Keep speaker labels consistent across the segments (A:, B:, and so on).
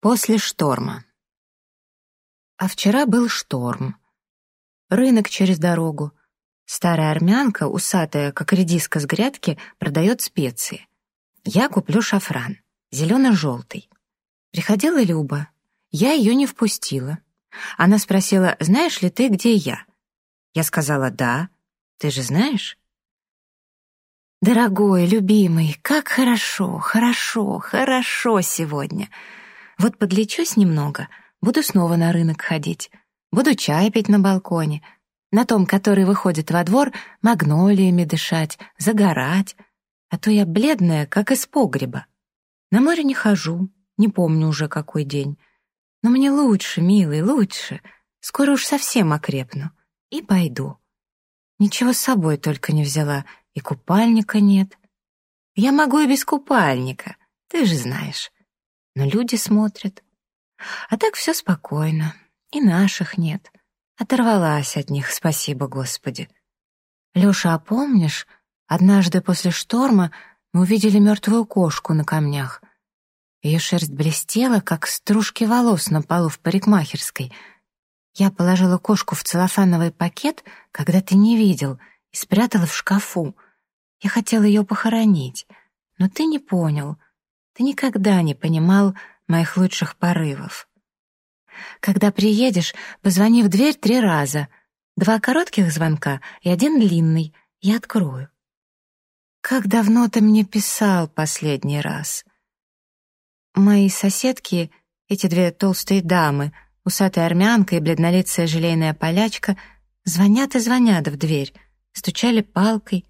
A: После шторма. А вчера был шторм. Рынок через дорогу. Старая армянка, усатая, как редиска с грядки, продает специи. Я куплю шафран, зелено-желтый. Приходила Люба. Я ее не впустила. Она спросила, знаешь ли ты, где я? Я сказала, да. Ты же знаешь? Дорогой, любимый, как хорошо, хорошо, хорошо сегодня. Вот подлечусь немного, буду снова на рынок ходить. Буду чай пить на балконе, на том, который выходит во двор, магнолиями дышать, загорать. А то я бледная, как из погреба. На море не хожу, не помню уже какой день. Но мне лучше, милый, лучше. Скоро уж совсем окрепну. И пойду. Ничего с собой только не взяла, и купальника нет. Я могу и без купальника, ты же знаешь но люди смотрят. А так все спокойно, и наших нет. Оторвалась от них, спасибо Господи. Леша, а помнишь, однажды после шторма мы увидели мертвую кошку на камнях. Ее шерсть блестела, как стружки волос на полу в парикмахерской. Я положила кошку в целлофановый пакет, когда ты не видел, и спрятала в шкафу. Я хотела ее похоронить, но ты не понял — ты никогда не понимал моих лучших порывов. Когда приедешь, позвони в дверь три раза. Два коротких звонка и один длинный. Я открою. Как давно ты мне писал последний раз? Мои соседки, эти две толстые дамы, усатая армянка и бледнолицая желейная полячка, звонят и звонят в дверь, стучали палкой.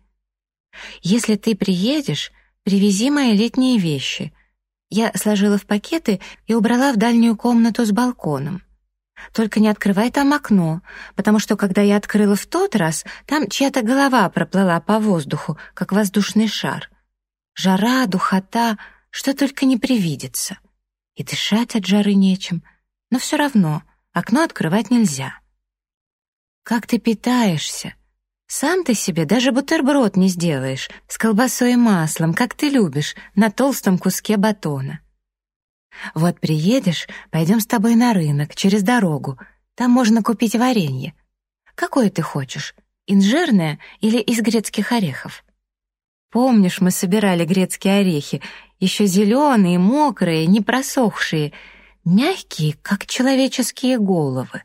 A: Если ты приедешь, привези мои летние вещи. Я сложила в пакеты и убрала в дальнюю комнату с балконом. Только не открывай там окно, потому что, когда я открыла в тот раз, там чья-то голова проплыла по воздуху, как воздушный шар. Жара, духота, что только не привидится. И дышать от жары нечем, но все равно окно открывать нельзя. Как ты питаешься? Сам ты себе даже бутерброд не сделаешь с колбасой и маслом, как ты любишь, на толстом куске батона. Вот приедешь, пойдем с тобой на рынок, через дорогу. Там можно купить варенье. Какое ты хочешь, инжирное или из грецких орехов? Помнишь, мы собирали грецкие орехи, еще зеленые, мокрые, не просохшие, мягкие, как человеческие головы.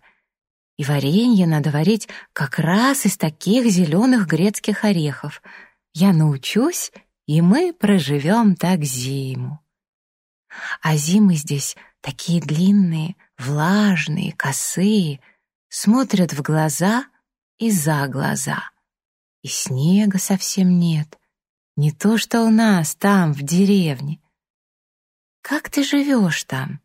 A: И варенье надо варить как раз из таких зеленых грецких орехов. Я научусь, и мы проживем так зиму. А зимы здесь такие длинные, влажные, косые, смотрят в глаза и за глаза. И снега совсем нет. Не то, что у нас там, в деревне. Как ты живешь там?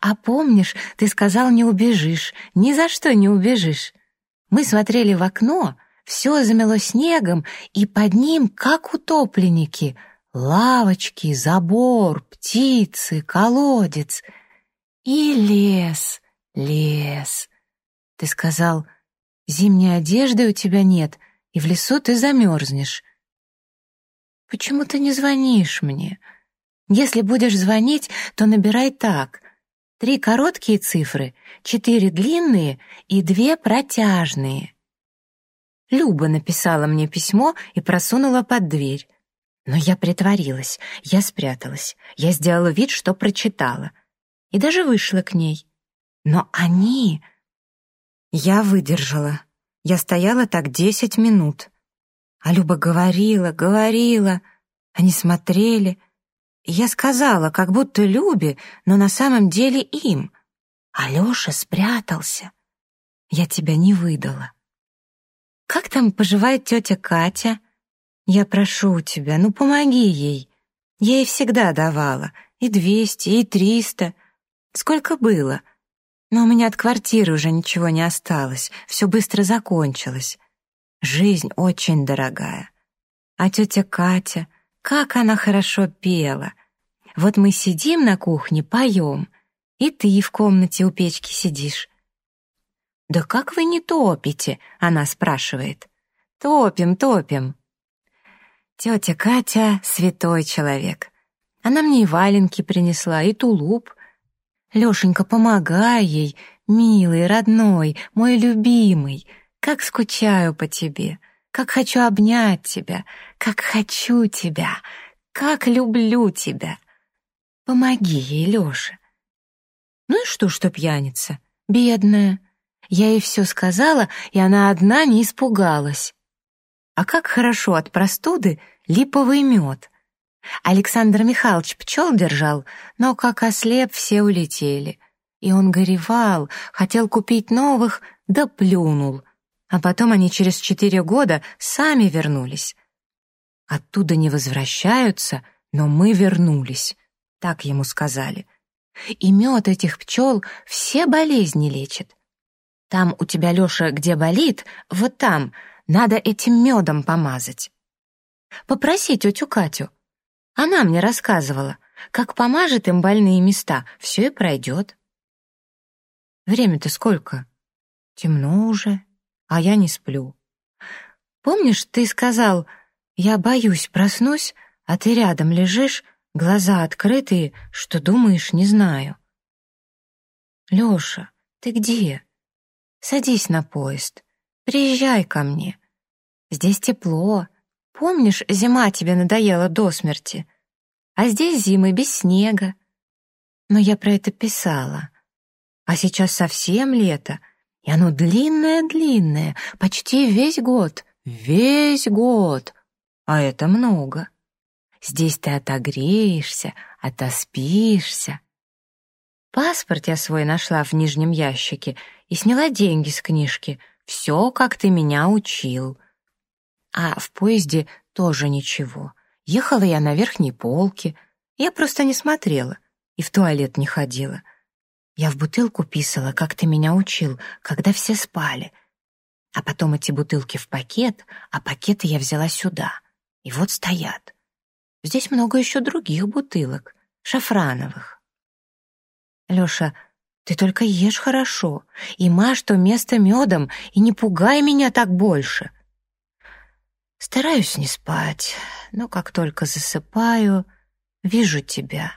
A: А помнишь, ты сказал, не убежишь, ни за что не убежишь. Мы смотрели в окно, все замело снегом, и под ним, как утопленники, лавочки, забор, птицы, колодец и лес, лес. Ты сказал, зимней одежды у тебя нет, и в лесу ты замерзнешь. Почему ты не звонишь мне? Если будешь звонить, то набирай так — Три короткие цифры, четыре длинные и две протяжные. Люба написала мне письмо и просунула под дверь. Но я притворилась, я спряталась, я сделала вид, что прочитала. И даже вышла к ней. Но они... Я выдержала. Я стояла так десять минут. А Люба говорила, говорила. Они смотрели, я сказала, как будто Любе, но на самом деле им. Алёша спрятался. Я тебя не выдала. Как там поживает тетя Катя? Я прошу тебя, ну помоги ей. Я ей всегда давала. И двести, и триста. Сколько было? Но у меня от квартиры уже ничего не осталось. Все быстро закончилось. Жизнь очень дорогая. А тетя Катя... Как она хорошо пела! Вот мы сидим на кухне, поем, и ты в комнате у печки сидишь. «Да как вы не топите?» — она спрашивает. «Топим, топим». Тетя Катя — святой человек. Она мне и валенки принесла, и тулуп. Лешенька, помогай ей, милый, родной, мой любимый. Как скучаю по тебе, как хочу обнять тебя, как хочу тебя, как люблю тебя. Помоги ей, Лёша. Ну и что, что пьяница? Бедная. Я ей все сказала, и она одна не испугалась. А как хорошо от простуды липовый мед. Александр Михайлович пчел держал, но как ослеп, все улетели. И он горевал, хотел купить новых, да плюнул. А потом они через четыре года сами вернулись. Оттуда не возвращаются, но мы вернулись, так ему сказали. И мед этих пчел все болезни лечит. Там у тебя, Леша, где болит, вот там, надо этим медом помазать. Попроси тетю Катю. Она мне рассказывала, как помажет им больные места, все и пройдет. Время-то сколько? Темно уже, а я не сплю. Помнишь, ты сказал, я боюсь, проснусь, а ты рядом лежишь, глаза открытые, что думаешь, не знаю. Лёша, ты где? Садись на поезд, приезжай ко мне. Здесь тепло, Помнишь, зима тебе надоела до смерти? А здесь зимы без снега. Но я про это писала. А сейчас совсем лето, и оно длинное-длинное, почти весь год. Весь год. А это много. Здесь ты отогреешься, отоспишься. Паспорт я свой нашла в нижнем ящике и сняла деньги с книжки. Все, как ты меня учил. А в поезде тоже ничего. Ехала я на верхней полке. Я просто не смотрела и в туалет не ходила. Я в бутылку писала, как ты меня учил, когда все спали. А потом эти бутылки в пакет, а пакеты я взяла сюда. И вот стоят. Здесь много еще других бутылок, шафрановых. Леша, ты только ешь хорошо и мажь то место медом, и не пугай меня так больше. Стараюсь не спать, но как только засыпаю, вижу тебя.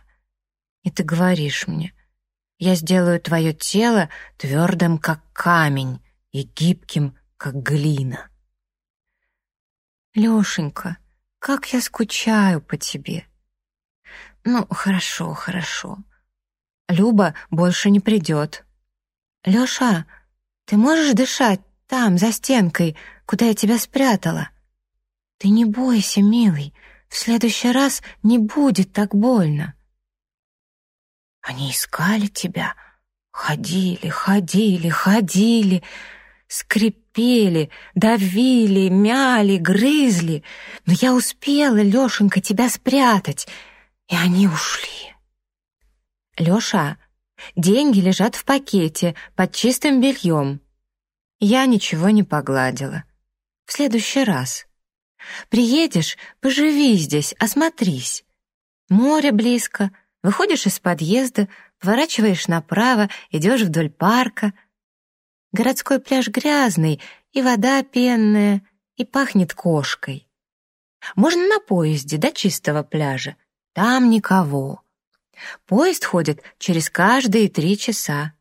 A: И ты говоришь мне, я сделаю твое тело твердым, как камень, и гибким, как глина. Лешенька, как я скучаю по тебе. Ну, хорошо, хорошо. Люба больше не придет. Леша, ты можешь дышать там, за стенкой, куда я тебя спрятала? Ты не бойся, милый, в следующий раз не будет так больно. Они искали тебя, ходили, ходили, ходили, скрипели, давили, мяли, грызли, но я успела, Лешенька, тебя спрятать, и они ушли. Леша, деньги лежат в пакете под чистым бельем. Я ничего не погладила. В следующий раз. Приедешь, поживи здесь, осмотрись. Море близко, выходишь из подъезда, поворачиваешь направо, идешь вдоль парка. Городской пляж грязный, и вода пенная, и пахнет кошкой. Можно на поезде до чистого пляжа. Там никого. Поезд ходит через каждые три часа.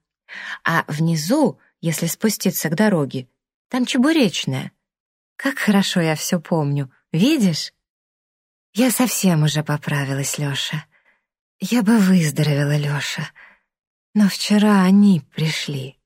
A: А внизу, если спуститься к дороге, там чебуречная — как хорошо я все помню. Видишь? Я совсем уже поправилась, Лёша. Я бы выздоровела, Лёша. Но вчера они пришли.